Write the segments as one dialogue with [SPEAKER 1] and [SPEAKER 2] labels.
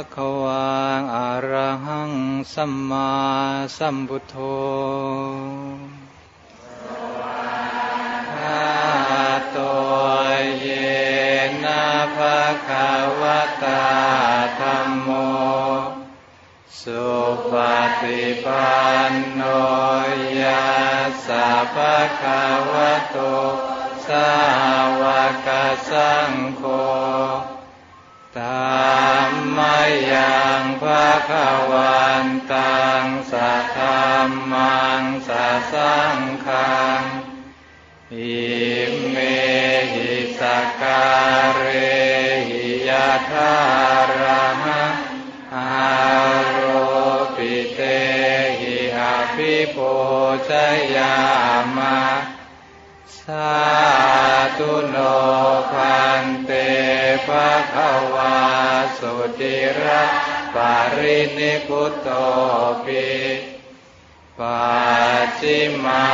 [SPEAKER 1] โสภะควังอะระหังสัมมาสัมพุทโธโตเยนะภะคะวะตาธัมโม สุปฏิปันโนยัสสะภะคะว ระปารินิพุตโตปิปัจจิมา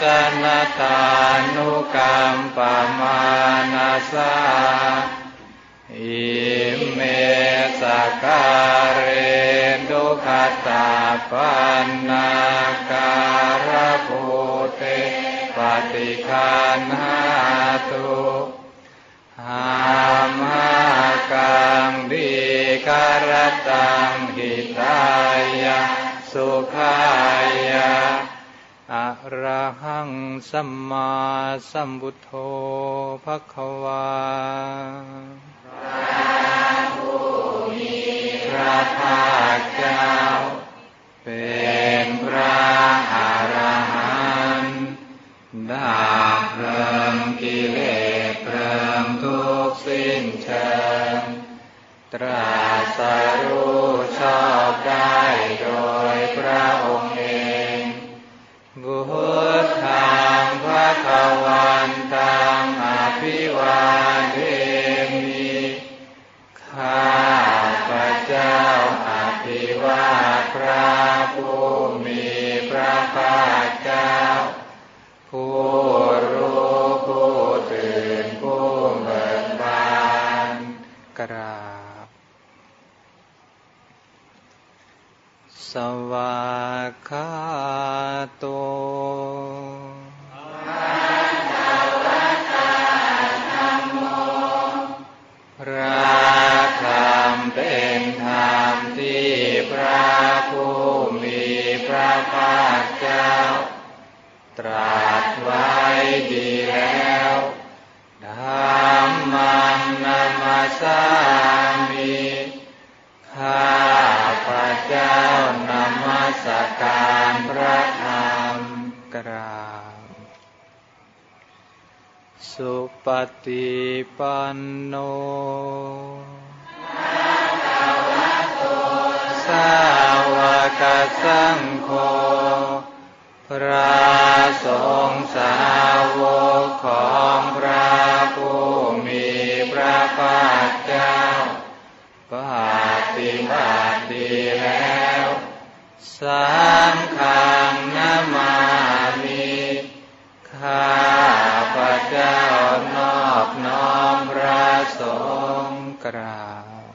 [SPEAKER 1] สนตานุกรรมปมานาสาอิเมสการเรดุขตาปันนาการภูเตปฏิคันหาตุามหากังดีการตังหิตายะสุขายะอะระหังสัมมาสัมพุทโธภะคะวาพระภาคเจ้า เป็นพระอรหันต์ดับเพลิงกิเลส เพลิงทุกสิ้นเชิงตรัสรู้ชอบได้โดยพระองค์เองบุตธังพระควันตังอภิวาเทมิข้าพระเจ้าอภิวาพระผู้มีพระภาคเจ้าผู้ กราบ สวากขาโตพระธรรมเป็นธรรมที่พระผู้มีพระภาคเจ้า ตรัสไว้ดีแล้ว สามิข้าพระเจ้านมัสการพระธรรมกราบสุปฏิปันโนสาวกสังโฆพระสงฆ์สาวกของพระผู้มี ระภาคเจ้าปฏิบัติดีแล้วสังฆังนามามิข้าพระเจ้านอบน้อมพระสงฆ์กราบ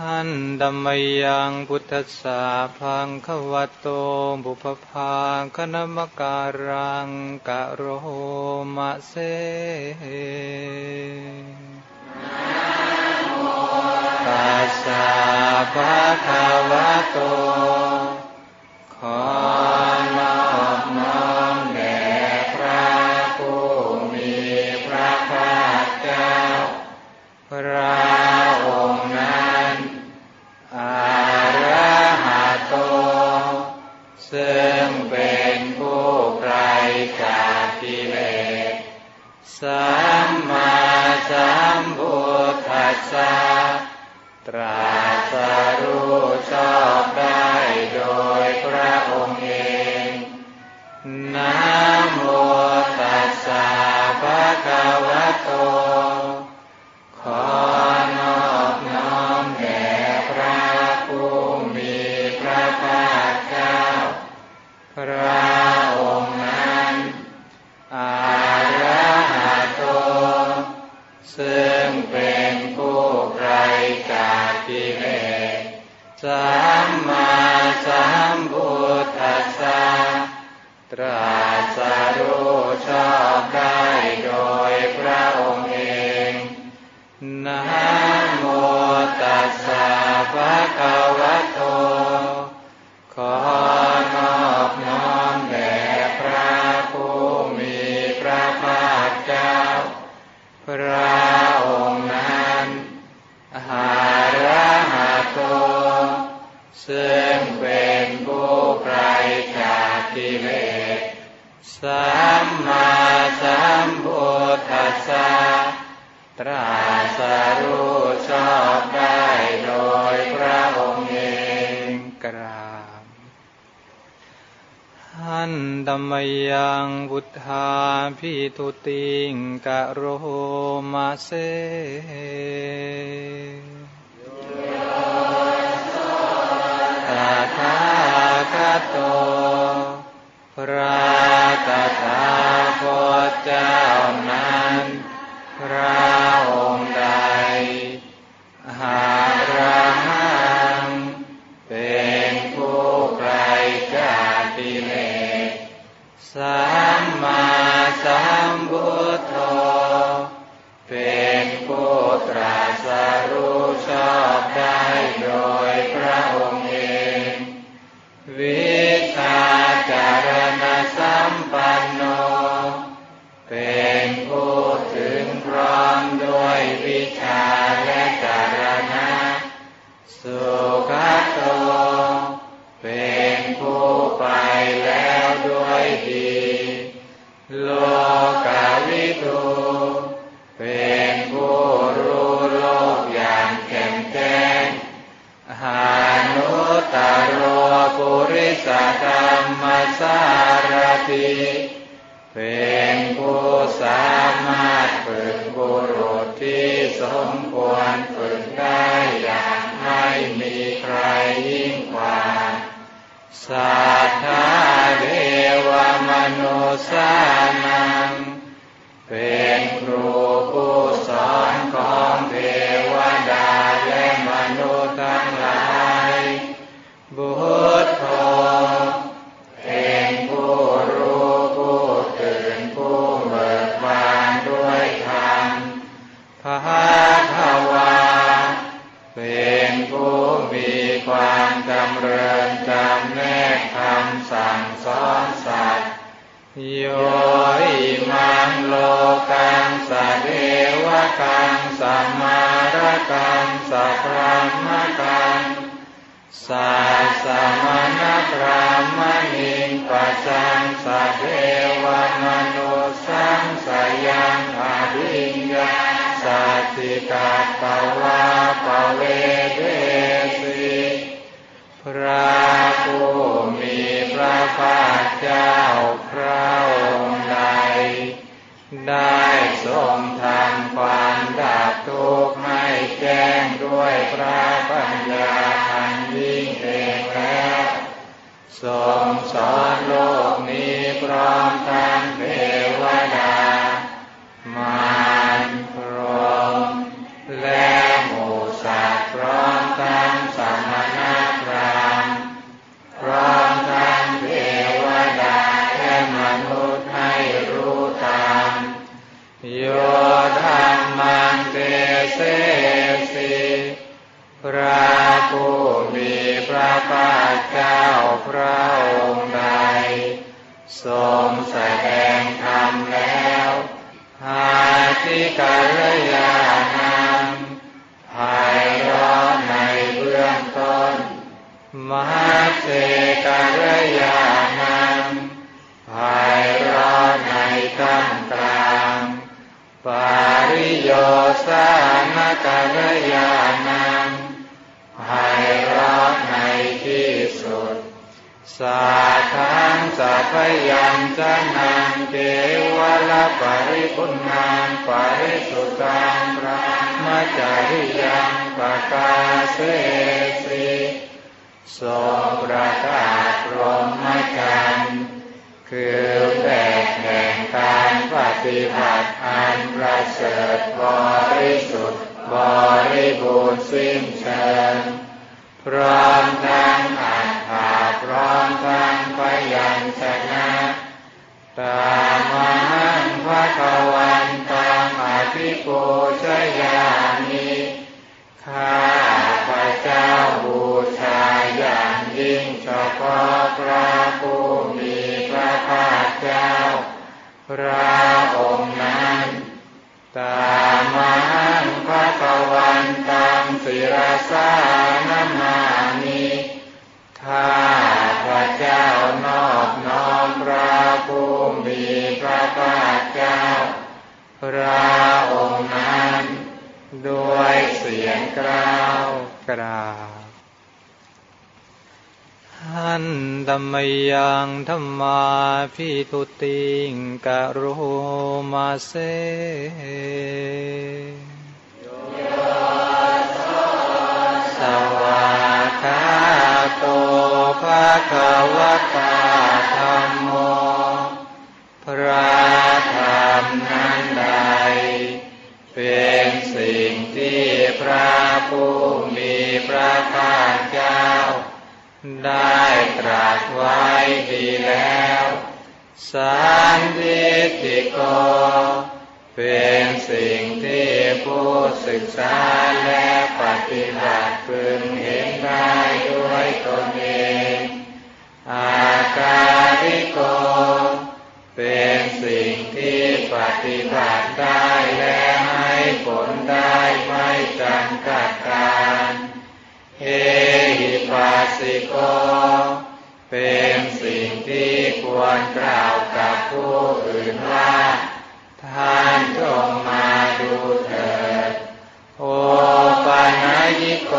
[SPEAKER 1] หันดัมมยังพุทธสาพังขวัตโตบุพพาคณมการังกะโรมะเสตัสสะภะคะวะโต ขอนอบน้อมแด่พระผู้มีพระภาคเจ้าพระ สัมมาสัมพุทธัสสะตรัสรู้ชอบได้โดยพระองค์เองนะโมตัสสะภะคะวะโต สัมพุทธัสสะตรัสรู้ชอบได้โดยพระองค์เองนะโมตัสสะภะคะวะโต ขอนอบน้อมแด่พระผู้มีพระภาคเจ้า พระองค์นั้นหาระหะโต ซึ่ง กิเลสสัมมาสัมพุทธัสสะตรัสรู้ชอบได้โดยพระองค์เองกราบหันธรรมยังบุทธาพิทุติงกะโรมาเซตถาคตโต พระตถาคตเจ้านั้น กังสัมมารกังสัพพมมกังสัสสะมณพรามณิงปัสสังสัเทวมนุสังสยังอภิญญาสัตติกาปวาปเวเทสีพระผู้มีพระภาคเจ้าพระองค์ใด ได้ทรงทำความดับทุกข์ให้แจ้งด้วยพระปัญญาอันยิ่งเองแล้วทรงสอนโลกนี้พร้อมทั้งเทวดามารพรหมและ โยธรรมังเตเสสิพระผู้มีพระภาคเจ้าพระองค์ใดทรงแสดงธรรมแล้วหาที่กัลยาณังภายร้อนในเบื้องต้น มหาเจกัลยาณังภายร้อนในท่ามกลาง ปาริโยสานกัลยาณังภายร้อนในที่สุด สาทังสัพยังจะนังเกวลปริพุนนังปริสุทธังพระมจริยังปะกาเสสิทรงประกาศพรมจรรย์ คือแบบแห่งการปฏิบัติอันประเสริฐบริสุทธิ์บริบูรณ์สิ้นเชิงพร้อมทั้งอัฏฐาพร้อมทั้งพยัญชนะตามหังพระกวันตังอภิปูชยามิข้าพระเจ้าบูชาอย่างยิ่งเฉพาะพระผู้มี จ้า พระองค์นั้น ตามังพระกวันตังศิรสานมานิข้าพระเจ้านอบน้อมพระผู้มีพระภาคเจ้า พระองค์นั้น ด้วยเสียงกล้าวกราบ หันธรรมยังธรรมาพิทุติงกะโรมาเซสวากขาโตภะคะวะตาธรรมโม พระธรรมนั้นใด เป็นสิ่งที่พระผู้มีพระภาคเจ้า ได้ตรัสไว้ดีแล้ว สันติติโก เป็นสิ่งที่ผู้ศึกษาและปฏิบัติพึงเห็นได้ด้วยตนเอง อาการิโก เป็นสิ่งที่ปฏิบัติได้และให้ผลได้ไม่จำกัดการ เอหิปัสสิโก เป็นสิ่งที่ควรกล่าวกับผู้อื่นว่า ท่านจงมาดูเถิด โอปานายิโก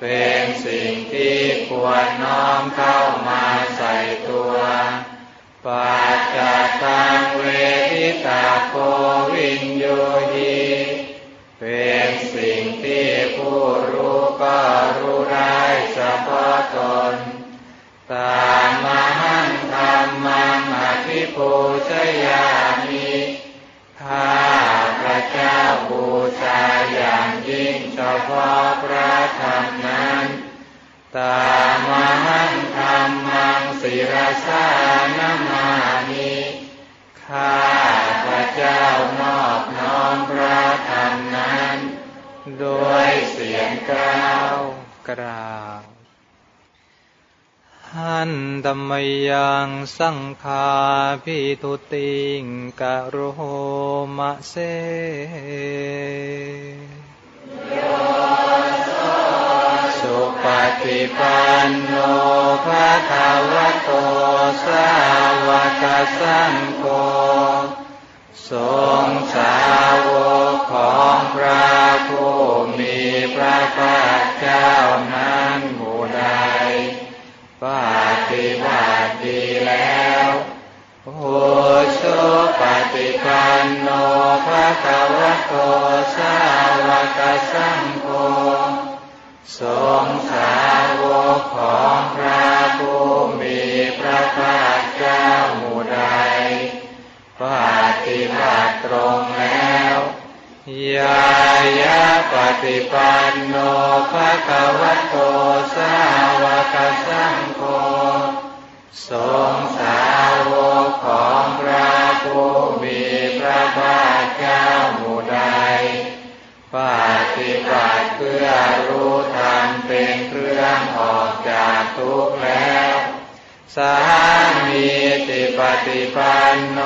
[SPEAKER 1] เป็นสิ่งที่ควรน้อมเข้ามาใส่ตัวปัจจตังเวทิตาโควินโยหิ เป็นสิ่งที่ผู้รู้ก็รู้ได้เฉพาะตนตามมหังธรรมังอภิปูชยามิข้าพระเจ้าบูชาอย่างยิ่งเฉพาะพระธรรมนั้นตามมหังธรรมังศิรสานมานิข้า เจ้านอบน้อมพระธรรมนั้น ด้วยเสียงกล้าวกราบหันธรรมยังสังคาพิทุติงกะโรโมะเซสุปฏิปันโนภะคะวะโตสาวกสังโฆ ทรงสาวกของพระผู้มีพระภาคเจ้านั้นหมู่ใดปฏิบัติดีแล้วโอโชปฏิปันโนภะคะวะโตสาวกสังโฆทรงสาวกของพระผู้มีพระภาคเจ้าหมู่ใด ปฏิบัติตรงแล้วยายะปฏิปันโนภะคะวะโตสาวกสังโฆทรงสาวกของพระผู้มีพระภาคเจ้าหมู่ใดปฏิบัติเพื่อรู้ธรรมเป็นเครื่องออกจากทุกข์แล้ว สามีติปฏิปันโน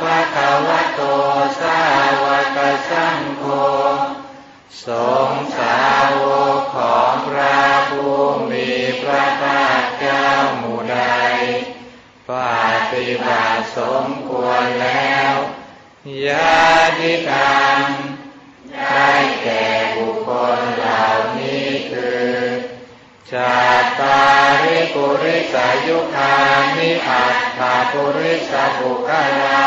[SPEAKER 1] ภะคะวะโตสาวกสังโฆทรงสาวกของพระผู้มีพระภาคเจ้าหมู่ใดปฏิบัติสมควรแล้ว ยาติตังได้แก่ ชาตาริปุริสายุคานิอัตถาปุริสบุคลา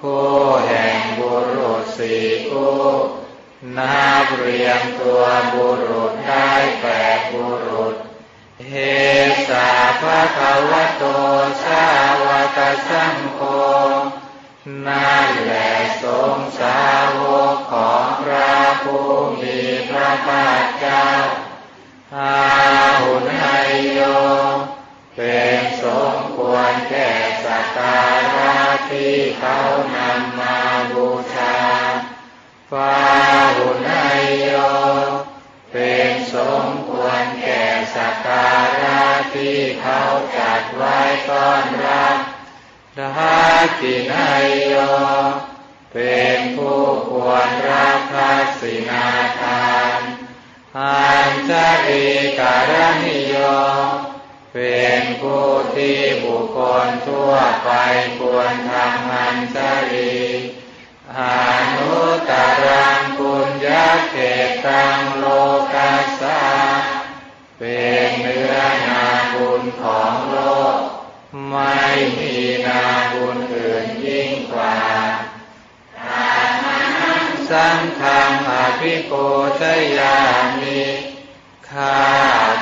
[SPEAKER 1] คู่แห่งบุรุษสี่คู่นับเรียงตัวบุรุษได้แปดบุรุษ เฮสาภะคะวะโตสาวกสังโฆนั่นแหละทรงสาวกของพระผู้มีพระภาคเจ้า อาหุนไยโย เป็นสมควรแก่สักการะที่เขานำมาบูชาฟาหุนไยโย เป็นสมควรแก่สักการะที่เขาจัดไว้ต้อนรับทักกินายโย เป็นผู้ควรรับทักษินาทาน อัญชลีการณิโยเป็นผู้ที่บุคคลทั่วไปควรทำอัญชลีอนุตรังปุญญาเขตังโลกัสสาเป็นเนื้อนาบุญของโลก ไม่มีนาบุญอื่นยิ่งกว่า สังฆังอภิโกชยามิข้า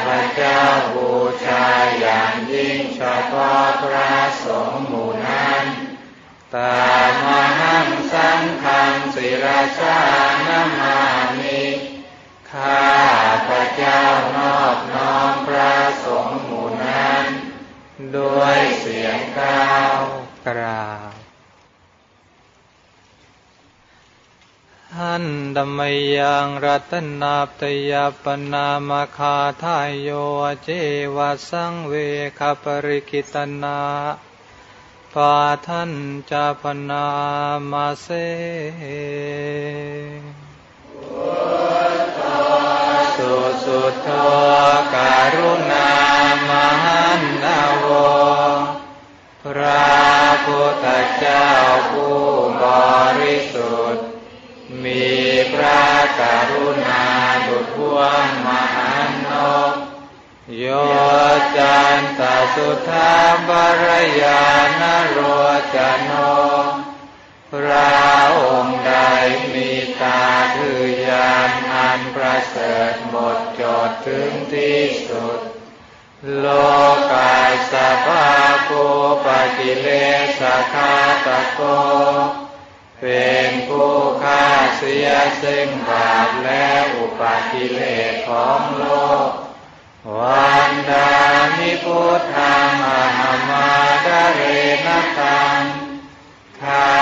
[SPEAKER 1] พระเจ้าบูชาอย่างยิ่งเฉพาะพระสงฆ์หมู่นั้นตามหังสังฆังศิรชานามามิข้าพระเจ้านอบน้อมพระสงฆ์หมู่นั้น ด้วยเสียงก้าวกราบ หันดมยังรัตนาตยปนามคาทายโยเจวสังเวคปริกิตนาปาทันจาปนามาเสสุสุโธการุณามหันนาวพระพุทธเจ้าผู้บริสุทธิ์ มีพระกรุณาดุจพวงมหันนกโยจันตสุธาบรยานโรจโนพระองค์ใดมีตาคือยานอันประเสริฐหมดจดถึงที่สุด โลกายสภาโกปกิเลสคาตโก เป็นผู้ฆ่าเสียซึ่งบาปและอุปากิเลสของโลก วันดามิพุทธังอหามาดาเรนตังข้า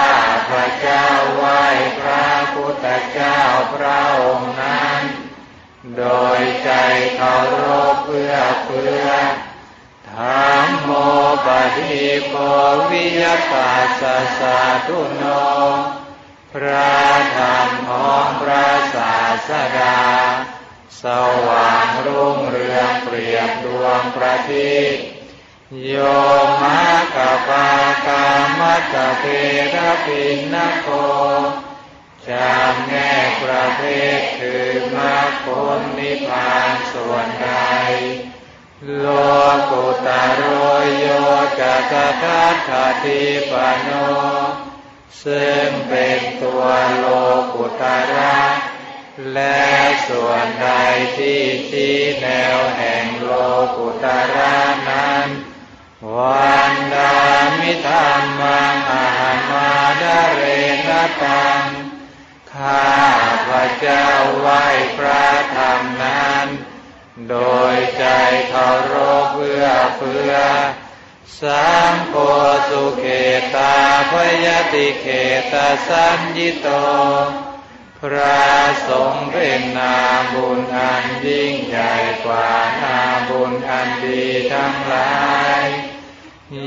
[SPEAKER 1] พระเจ้าไหว้พระพุทธเจ้าพระองค์นั้น โดยใจเคารพเพื่อเพื่อ ธรรมโมปฏิโพวิยตาสสะตุโนพระธรรมของพระศาสดา สว่างรุ่งเรืองเปรียบดวงประทีปโยมะกะปากามัตเทระปินนโคจำแนกประเภทคือมรรคผลนิพพานส่วนใดโลก จัตทัตถาทิปโน ซึ่งเป็นตัวโลกุตระและส่วนใดที่ชี้แนวแห่งโลกุตระนั้น วันดามิธรรมังอาหามาดเรนตัง ข้าพระเจ้าไหว้พระธรรมนั้น โดยใจเคารพเพื่อเพื่อ สังโฆสุเขตาพยติเขตาสัญญิโต พระสงฆ์เป็นนาบุญอันยิ่งใหญ่กว่านาบุญอันดีทั้งหลาย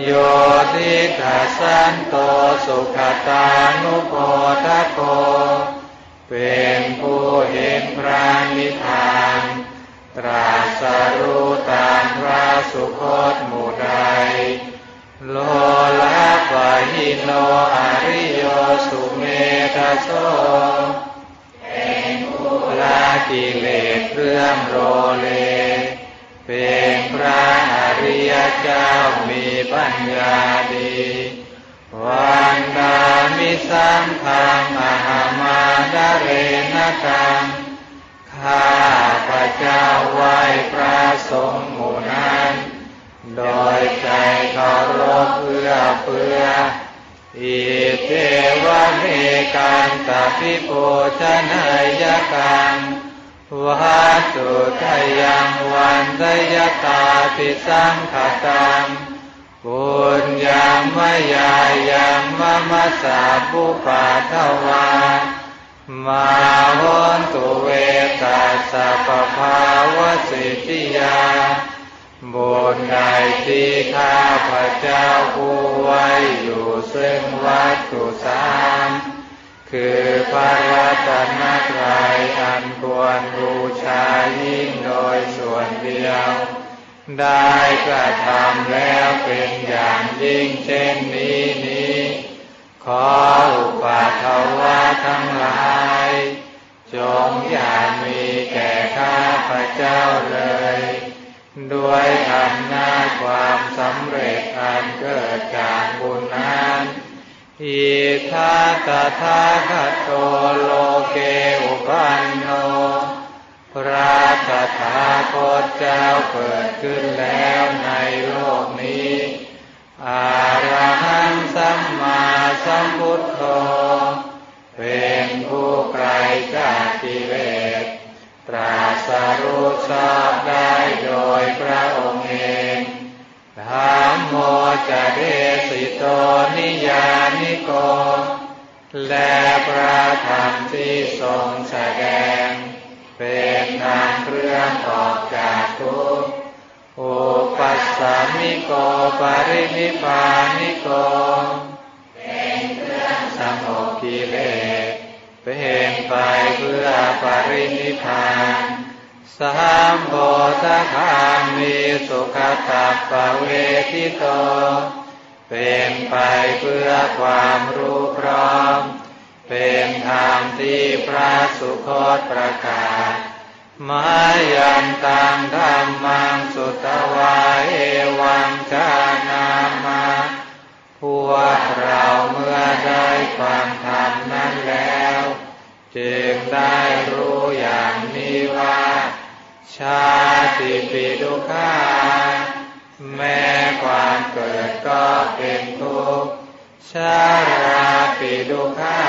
[SPEAKER 1] โยทิทัสสันโตสุขตานุโพทโก เป็นผู้เห็นพระนิพพาน ตรัสรู้ตามพระสุคตหมู่ใด โลละปะหิโนอริโยสุเมธาโสเป็นผู้ละกิเลสเครื่องโรเล เป็นพระอริยเจ้ามีปัญญาดี วันดามิสังขังอาหามาดาเรนตัง ข้าพระเจ้าไหว้พระสงฆ์หมู่นั้น โดยใจเคารพเพื่อเพื่ออิเทวะเมกันตปิโปชนายกังวัตถุทยังวันทยตาปิสังขตังปุญญามยายังมะมะสาปุปาทวา มาวันตุเวตัสสะปะภาวสิทธิยาบุญใดที่ข้าพระเจ้าผู้ไว้อยู่ซึ่งวัตถุสามคือพระรัตนตรัยอันควรบูชายิ่งโดยส่วนเดียว ได้กระทำแล้วเป็นอย่างยิ่งเช่นนี้นี้ ขออุปาทวะทั้งหลาย จงอย่ามีแก่ข้าพระเจ้าเลย ด้วยอำนาจความสำเร็จอันเกิดจากบุญนั้นอิทาตถาคตโตโลเกอุปันโน พระตถาคตเจ้าเกิดขึ้นแล้วในโลกนี้ อาระหังสัมมาสัมพุทโธเป็นผู้ไกลจากกิเลสตรัสรู้ชอบได้โดยพระองค์เองธรรมโมจะเดสิโตนิยานิโก และพระธรรมที่ทรงแสดง เป็นทางเครื่องออกจากทุกข์ อุปัสสามิโกปรินิพานิโก เป็นเครื่องสงบกิเลสเป็นไปเพื่อปรินิพานสามโพธคามีสุขตัปปเวทิโต เป็นไปเพื่อความรู้พร้อม เป็นธรรมที่พระสุคตประกาศ มายันตังธรรมังสุตวาเอวังชานามาพวกเราเมื่อได้ฟังธรรมนั้นแล้ว จึงได้รู้อย่างนี้ว่า ชาติปิดุขาแม้ความเกิดก็เป็นทุกข์ชาราปิดุขา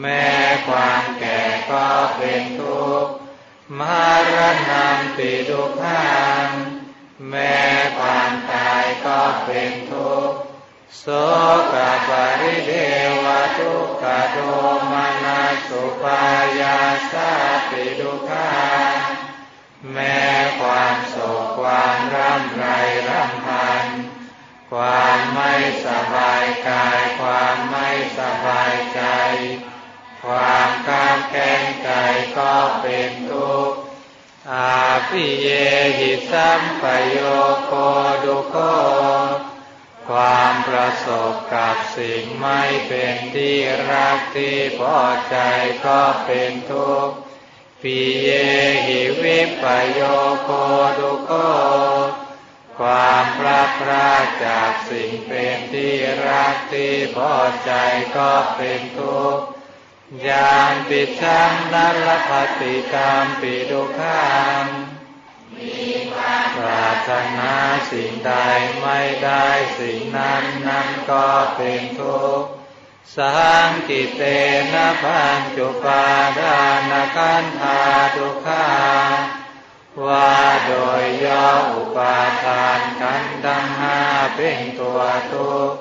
[SPEAKER 1] แม้ความแก่ก็เป็นทุกข์ มารณะปิดุขังแม้ความตายก็เป็นทุกข์โสกปริเดวทุกขโทมนาสุปายาสาปิดุขังแม้ความโศกความร่ำไรร่ำพัน ความไม่สบายกาย ความไม่สบายใจ ความกางแกงใจก็เป็นทุกข์ อาภิเยหิสัมปโยโคดุโคความประสบกับสิ่งไม่เป็นที่รักที่พอใจก็เป็นทุกข์ปิเยหิวิปโยโคดุโคความพลาดพลาดจากสิ่งเป็นที่รักที่พอใจก็เป็นทุกข์ ยานปิชังนรพติกรรมปิดุขังปรารถนาสิ่งใดไม่ได้สิ่งนั้นนั้นก็เป็นทุกข์สังกิเตนะพันจุปาดานกันธาทุกขาว่าโดยย่ออุปาทานกันดังห้าเป็นตัวทุกข์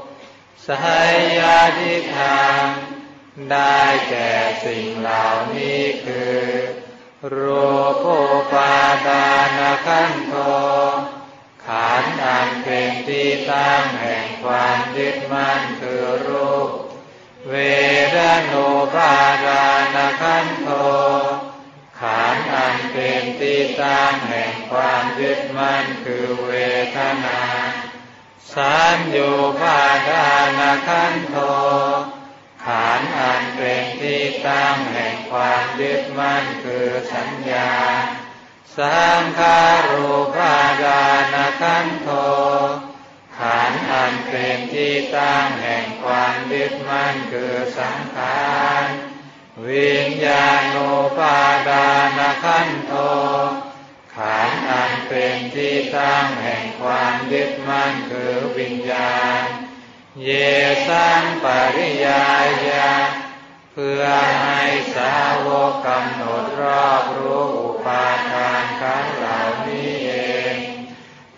[SPEAKER 1] สายยาทิทาง ได้แก่สิ่งเหล่านี้คือรูปปาดานขันโทขันธ์อันเป็นที่ตั้งแห่งความยึดมั่นคือรูป เวรโนปาดานขันโทขันธ์อันเป็นที่ตั้งแห่งความยึดมั่นคือเวทนา สัญโยปาดานขันโท ขันธ์อันเป็นที่ตั้งแห่งความยึดมั่นคือสัญญา สังขารูปาดานขันโทขันธ์อันเป็นที่ตั้งแห่งความยึดมั่นคือสังขารวิญญาณูปาดานขันโทขันธ์อันเป็นที่ตั้งแห่งความยึดมั่นคือวิญญาณ เยสังปริยายา เพื่อให้สาวกกำหนดรอบรู้อุปาทานขันเหล่านี้เอง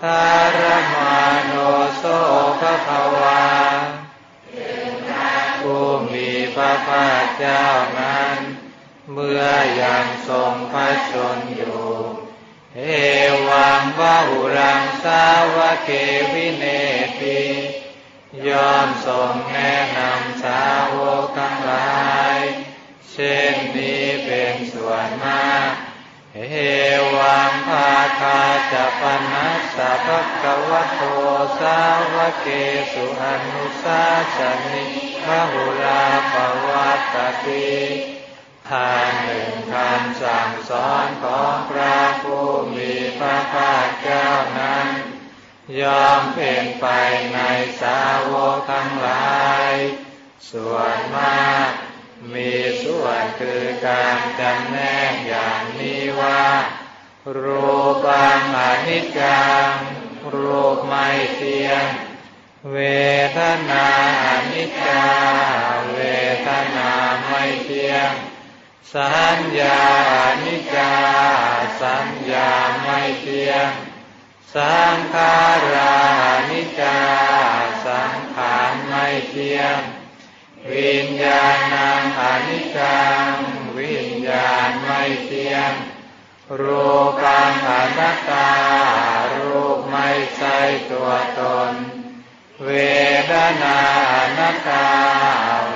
[SPEAKER 1] ทารมาโนโสภควาผู้มีพระภาคเจ้านั้น เมื่อยังทรงพระชนอยู่เอวังวะหุราสาวะเกวิเนติ ยอมทรงแนะนำสาวกทั้งหลาย เช่นนี้เป็นส่วนมาก เฮวังภาคาจะปนัสสะภะคะวะโตสาวเกสุอนุสาสนิพหุลาภวัตติทานหนึ่งคำสั่งสอนของพระผู้มีพระภาคเจ้านั้น ยอมเป็นไปในสาวกทั้งหลาย ส่วนมาก มีส่วนคือการจำแนกอย่างนี้ว่า รูปังอนิจจังรูปไม่เที่ยง เวทนาอนิจจาเวทนาไม่เที่ยง สัญญาอนิจจาสัญญาไม่เที่ยง สังขารานิจาสังขารไม่เที่ยง วิญญาณังอนิจจังวิญญาณไม่เที่ยง รูปังอนัตตา รูปไม่ใช่ตัวตน เวทนาอนัตตา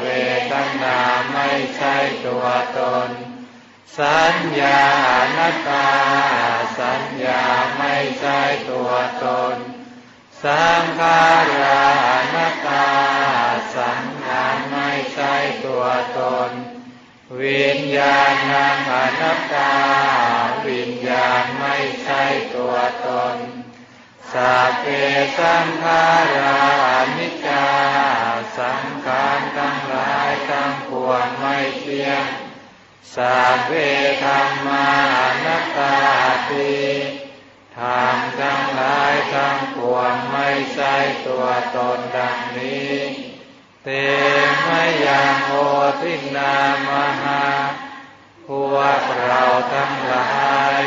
[SPEAKER 1] เวทนาไม่ใช่ตัวตน สัญญาอนัตตา สัญญาไม่ใช่ตัวตน สังขาราอนัตตา สังขารไม่ใช่ตัวตน วิญญาณังอนัตตา วิญญาณไม่ใช่ตัวตนสัพเพสังขารานิจจา สังขารทั้งหลายทั้งปวงไม่เที่ยง สัพเพธรรมานัตตาติธรรมทั้งหลายทั้งปวงไม่ใช่ตัวตนดังนี้ เตมยังโอทินามหาพวกเราทั้งหลาย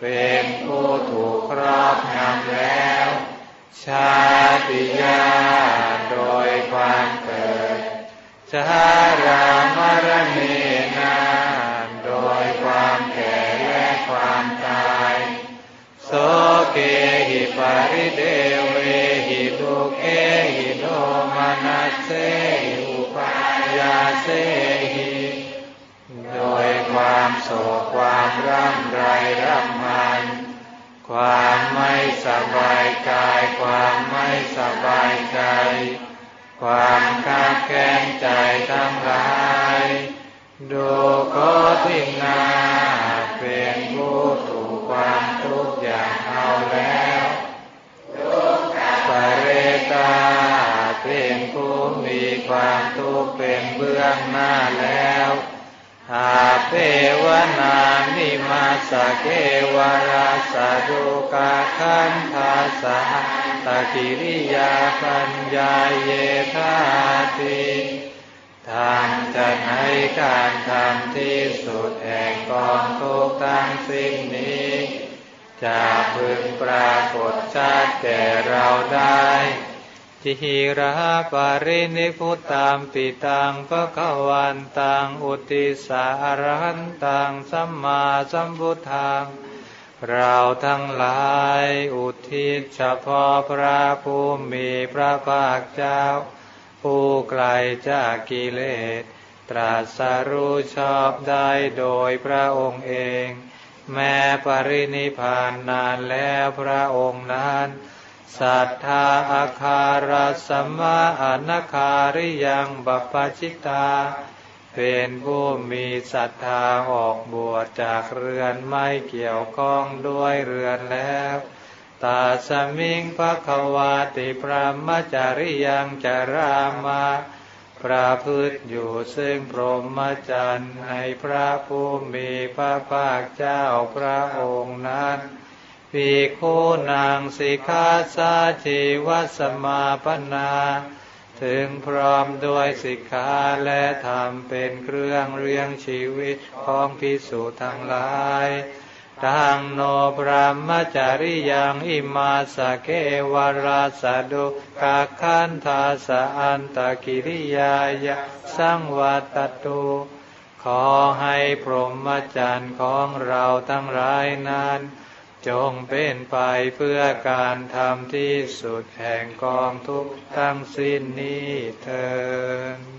[SPEAKER 1] เป็นผู้ถูกครอบงำแล้ว ชาติยาโดยความเกิดชารามรณ สเกหิปาริเดเวหิทุเกหิโนมานัสเสหิอุปายาเสหิโดยความโศกความร่ำไรร่ำพัน ความไม่สบายกาย ความไม่สบายใจ ความขับแค้นใจทั้งหลายดูโคตินาเป็นผู้ถู ความทุกข์อย่างเอาแล้วปเรตาเป็นผู้มีความทุกข์เป็นเบื้องหน้าแล้วหาเปวนานิมาสเกวราสาดุกาคันทาสาตะกิริยาปัญญาเยธาติ ทางจะให้การทำที่สุดแห่งกองทุกข์ทั้งสิ้นนี้จะพึงปรากฏชาติแก่เราได้จิหิระปารินิพุตามปิตังปะคะวันตังอุติสารหันตังสัมมาสัมพุทธังเราทั้งหลายอุทิศเฉพาะพระผู้มีพระภาคเจ้า ผู้ไกลจากกิเลส ตรัสรู้ชอบได้โดยพระองค์เอง แม้ปรินิพพานนานแล้วพระองค์นั้นสัทธาอาคาราสมาอนาคาริยังบัพพชิตา เป็นผู้มีศรัทธาออกบวชจากเรือนไม่เกี่ยวข้องด้วยเรือนแล้ว ตาสมิงภควาติพระมจริยังจารามาประพฤติอยู่ซึ่งพรหมจรรย์ในพระผู้มีพระภาคเจ้าพระองค์นั้นภิกขุนางสิกขาสาชีวสมาปนา ถึงพร้อมด้วยสิกขาและธรรมเป็นเครื่องเรียงชีวิตของพิสุทั้งหลาย ตังโนพระมจาริยังอิมาสเกวราสดุกาคันทาสะอันตกิริยายะสังวัตตุขอให้พรหมจรรย์ของเราทั้งหลายนั้น จงเป็นไปเพื่อการทำที่สุดแห่งกองทุกทั้งสิ้นนี้เถิด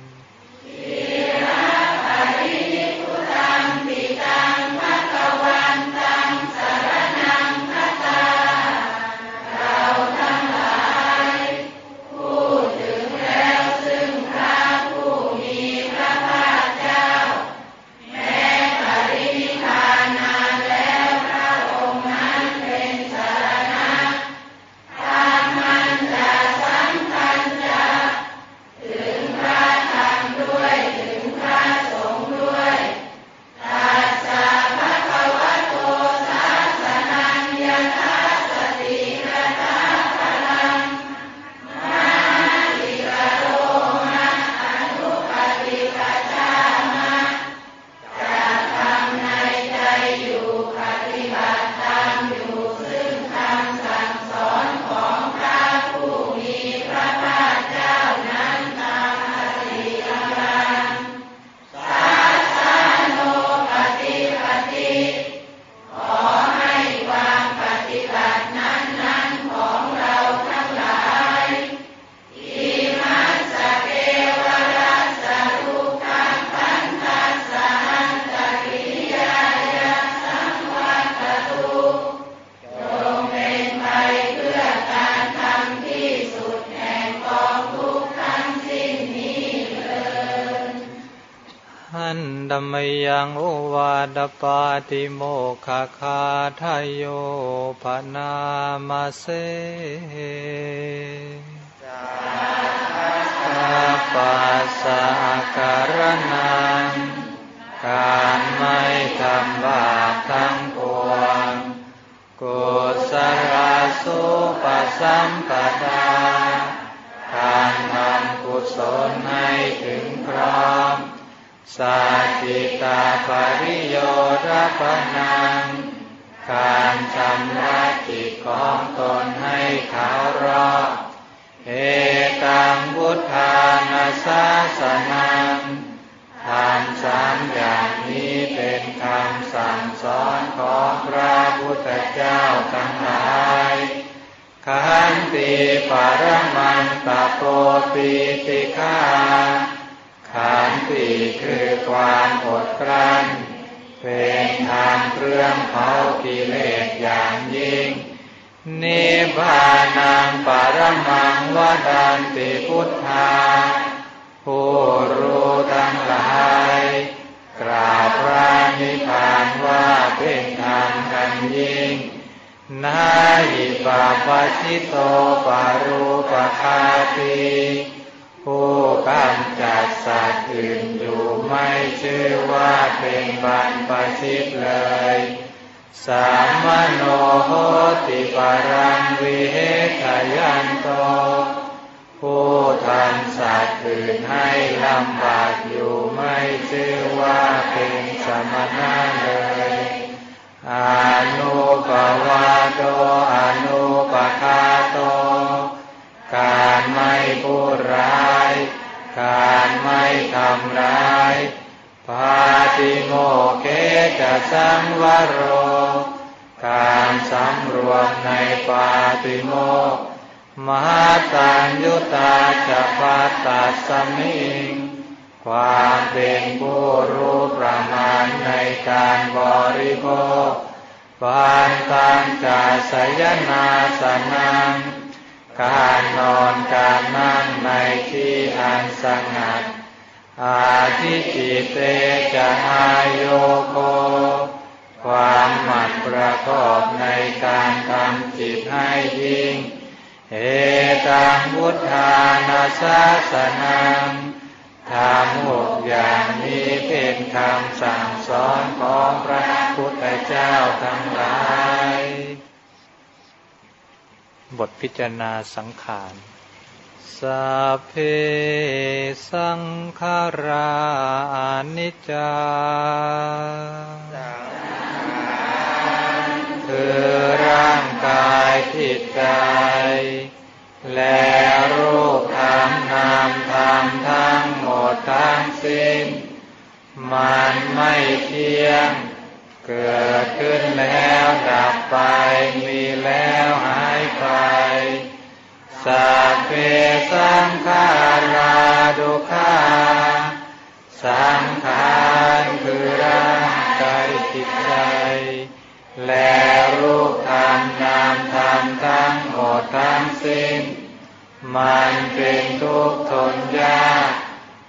[SPEAKER 1] ปาติโมคคาทายโยภนามาเสสัพปัสสการนังการไม่ทำบาปทั้งปวงกุศลสุปสัมปทาการทำกุศลให้ถึงพร้อม สัจิตาปริโยรปนัง การชำระจิตของตนให้ขาวรอบเอตังพุทธานาสาสนังทำสามอย่างนี้เป็นคำสั่งสอนของพระพุทธเจ้าทั้งหลายขันติปรมันตะโปปิติฆา ขันติคือความอดกลั้นเป็นทางเครื่องเผากิเลสอย่างยิ่ง นิพพานังปรมังวดันติพุทธาผู้รู้ทั้งหลายกราบพระนิพพานว่าเป็นทางกันยิ่งนาหิปาปชิโตปารูปคาตี ผู้กำจัดสัตว์อื่นอยู่ไม่ชื่อว่าเป็นบรรพชิตเลย สามโนโหติปารังวิเหทยันโต ผู้ทำสัตว์อื่นให้ลำบากอยู่ไม่ชื่อว่าเป็นสมณะเลยอนุปวาโตอนุปคาโต การไม่พูดร้าย การไม่ทำร้ายปาติโมเกจะสังวโร การสำรวมในปาติโมกมหาตัญยุตาจะปัตตัสมิง ความเป็นผู้รู้ประมาณในการบริโภคปานตังจาสยนาสนัง การนอนการนั่งในที่อันสงัด อาทิจิเตจะอายโยโคความหมั่นประกอบในการทำจิตให้ยิ่ง เอตังพุทธานาสาสนังทำหกอย่างนี้เป็นคำสั่งสอนของพระพุทธเจ้าทั้งหลาย บทพิจารณาสังขารสัพเพสังขารานิจจาคือร่างกายจิตใจ และรูปธรรมนามธรรมทั้งหมดทั้งสิ้น มันไม่เที่ยง เกิดขึ้นแล้วดับไป มีแล้วหายไป สัพเพสังขาราดุขาสังขารคือร่างกายจิตใจ และรูปธรรมนามธรรมทั้งหมดทั้งสิ้น มันเป็นทุกข์ทนยาก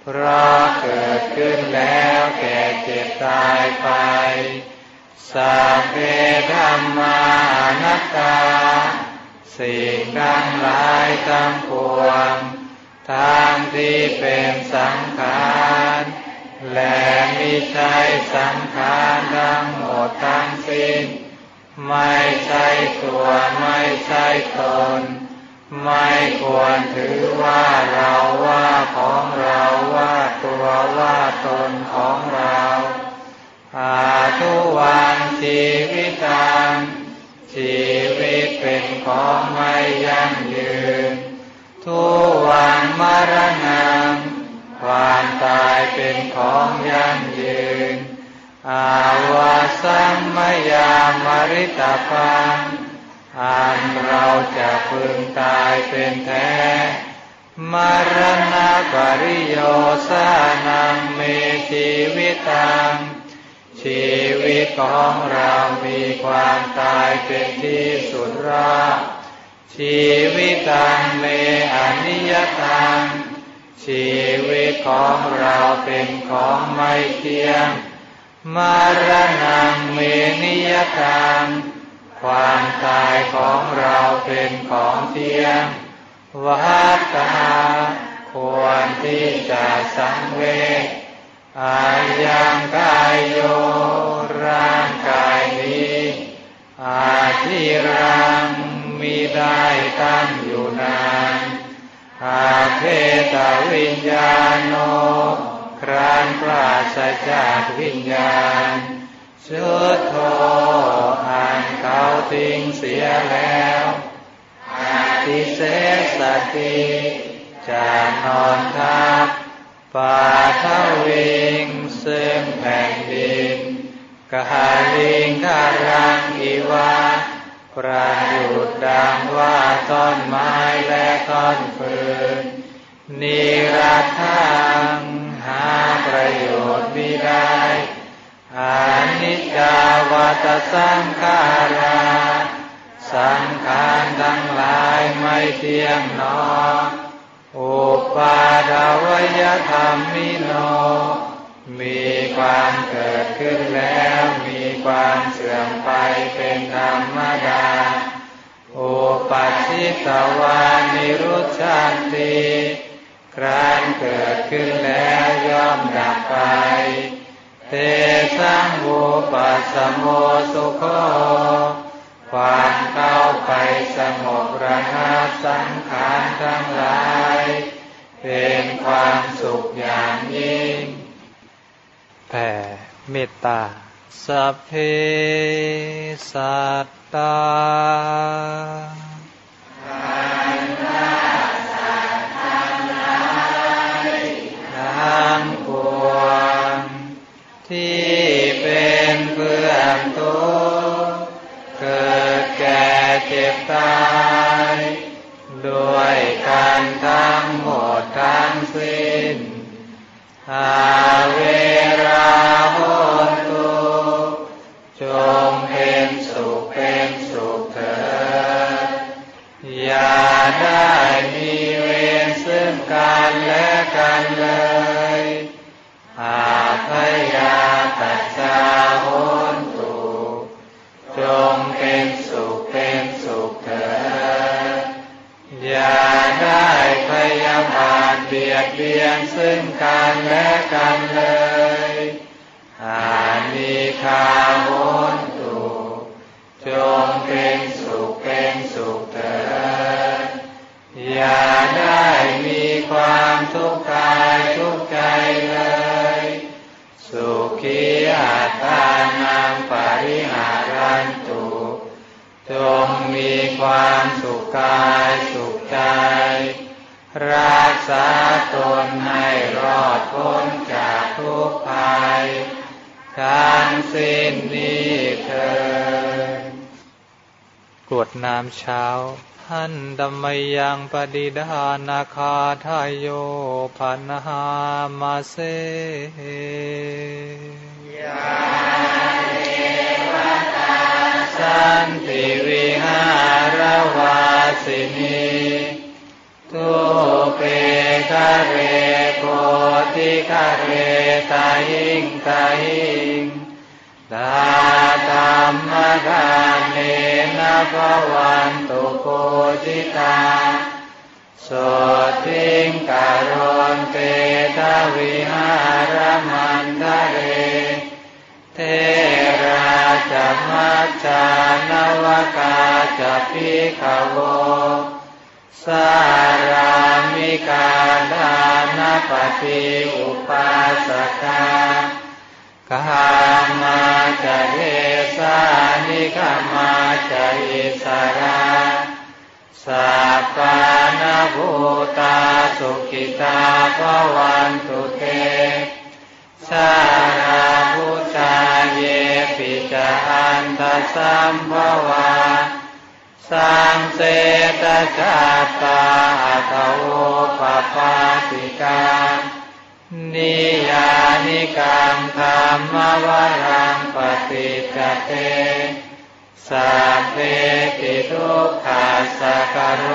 [SPEAKER 1] เพราะเกิดขึ้นแล้วแก่เจ็บตายไป สัพเพธรรมานัตตา สิ่งทั้งหลายทั้งปวงทางที่เป็นสังขารและมิใช่สังขารทั้งหมดทั้งสิ้น ไม่ใช่ตัวไม่ใช่ตน ไม่ควรถือว่าเราว่าของเราว่าตัวว่าตนของเรา อาทุวันชีวิตัง ชีวิตเป็นของไม่ยั่งยืน ทุวันมรณะความตายเป็นของยั่งยืน อาวาสัมมยามริตาปังอันเราจะพึงตายเป็นแท้ มรณะปริโยสานังเมชีวิตัง ชีวิตของเรามีความตายเป็นที่สุดรอดชีวิตังเมอนิยตัง ชีวิตของเราเป็นของไม่เที่ยง มรณะเมนิยตัง ความตายของเราเป็นของเที่ยงวัฏตาควรที่จะสังเวช อายังกายโยร่างกายนี้อาทิรังมีได้ตั้งอยู่นานอาเพตวิญญาโนครานปราศจากวิญญาณชุดโทอันเขาทิ้งเสียแล้วอาทิเสสติจะนอนทับ ป่าทวิงซึ่งแผ่นดินกาลิงคารังอีวาประยุดดังว่าต้นไม้และต้นฟืนนิรัตทังหาประโยชน์ไม่ได้อานิจจาวัตสังขาราสังขารทั้งหลายไม่เที่ยงนอ อุปาดาวยธรรมมิโน มีความเกิดขึ้นแล้วมีความเสื่อมไปเป็นธรรมดา อุปัชิตวานิรุชันติครานเกิดขึ้นแล้วย่อมดับไป เตสังโวปัสสโมสุโค ความเข้าไปสงบระงับสังขารทั้งหลาย เป็นความสุขอย่างยิ่งแผ่เมตตาสัพเพสัตตาทั้งปวงที่เป็นเพื่อนทุกข์เกิดแก่ เจ็บตาย ด้วยกันทั้งหมดทั้งสิ้นอาเวราโหนตุจงเป็นสุขเป็นสุขเถิดอย่าได้มีเวรซึ่งกันและกันเลยอาพยาตัจจาโห ยาบาทเบียดเบียนซึ่งกันและกันเลยอานิคาโหนตุจงเป็นสุขเป็นสุขเถิดอย่าได้มีความทุกข์กายทุกข์ใจเลย สุขีอัตานังปริหารันตุจงมีความสุขกายสุขใจ รักษาตนให้รอดพ้นจากทุกภัยทั้งสิ้นนี้เถิดกรวดน้ำเช้าหันดัมมยังปฏิดานาคาทายโยพันหามาเสยาเวตาสันติวิหารวาสินี ทุเปกะเรโกติกะเรตาหิงตาหิงตาธรรมทานเนนะภวันตุโกจิตาสดทิงการนเตทวิหารมันทะเร เทราจะมัจจานวกาจะพิขโว สารามิกาดานปฏิอุปาสกากามาจะเทสานิกามาจะอิสราสัพพานาภูตาสุขิตาภวันตุเตสาราพุชาเยปิจาอันตสัมภวา สังเสตชาตาตโวปปาติกานิยานิกังธรรมวรังปฏิจเตสัพเพติทุกขาสกโร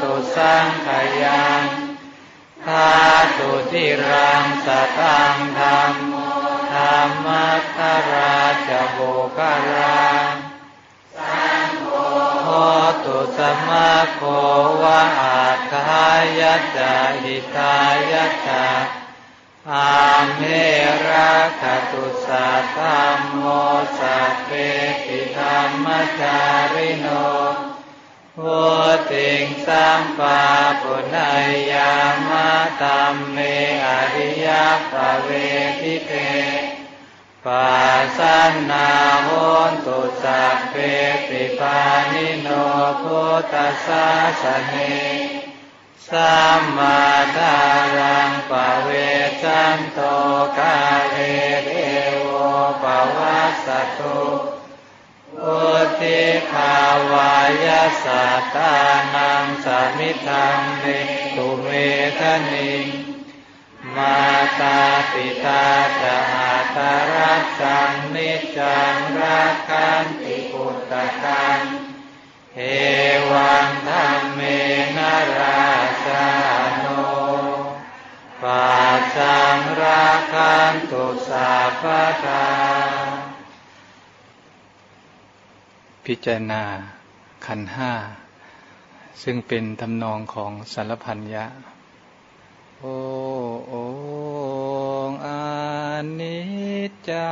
[SPEAKER 1] ตุสังขยังทาตุทิรังสตังธรรมธรรมัทราชบกรังสัง ตุสมาโควะอาคายะจาหิตายะจาอาเมระคตุสัตธรรมโมสัพเพติธรรมจาริโนวุฑฒิงสัมปาปุเณยยามะ ธัมเมอริยปเวทิเต ปสันนาโหนตุสัพเพปิปาณิโนพุทธสาสเนสัมมาธารังปเวจฉันโตกาเลเทโวปวัสสตุอุติภาวายสัตตานังสามิทังเนตุเมทนิง มาตาปิตาจะอาตารักสังนิจังรักขันติปุตตะกังเอวังธรรมเมนาราชาโนปัจจังรักขันตุสัพพทาพิจารณาขันห้า ซึ่งเป็นทำนองของสารพันยะ โอโองอานิจจา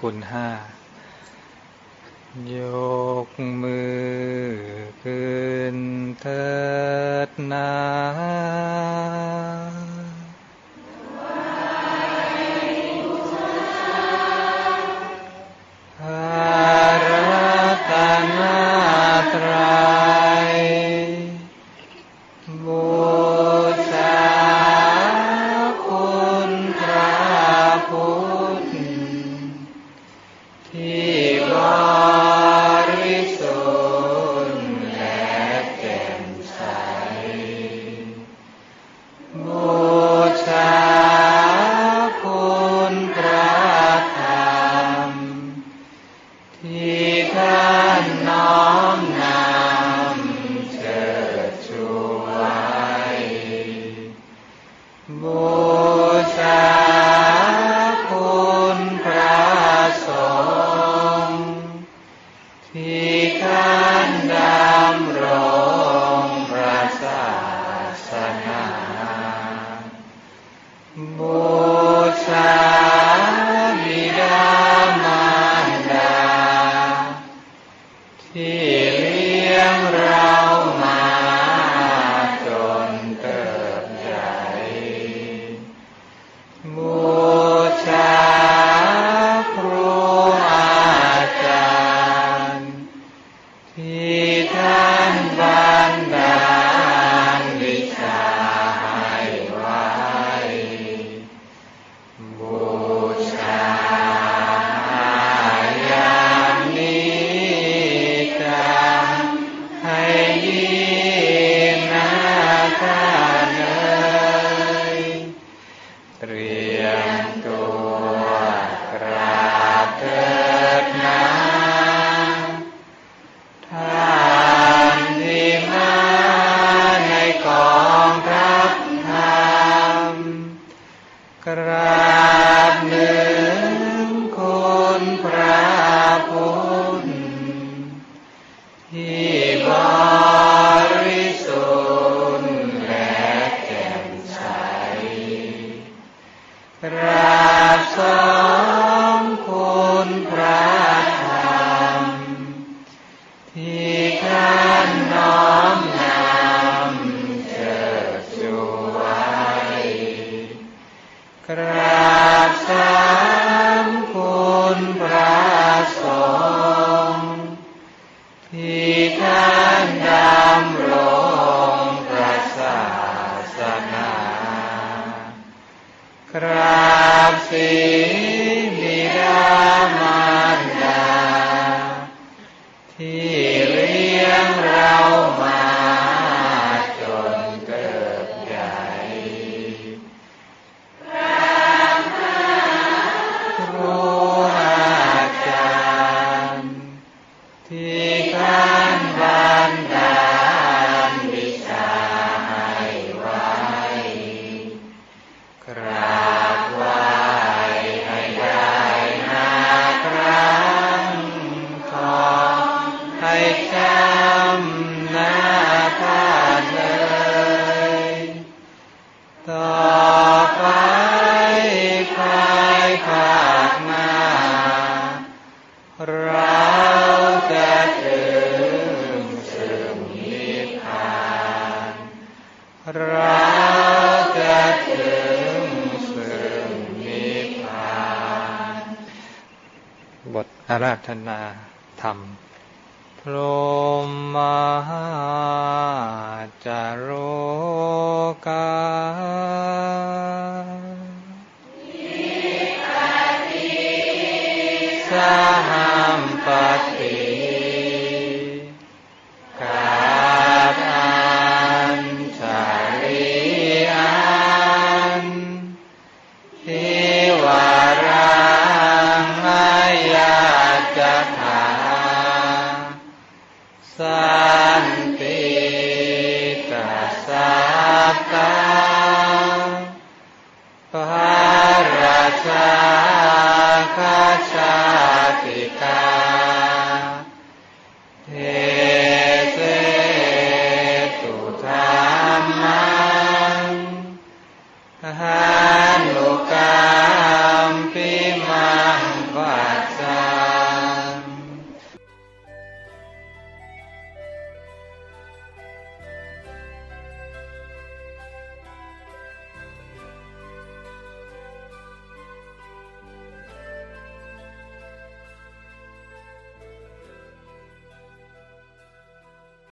[SPEAKER 1] คุณห้า
[SPEAKER 2] ชา
[SPEAKER 1] ติเลยเตรียมตัวกราบเธอาราธนาธรรม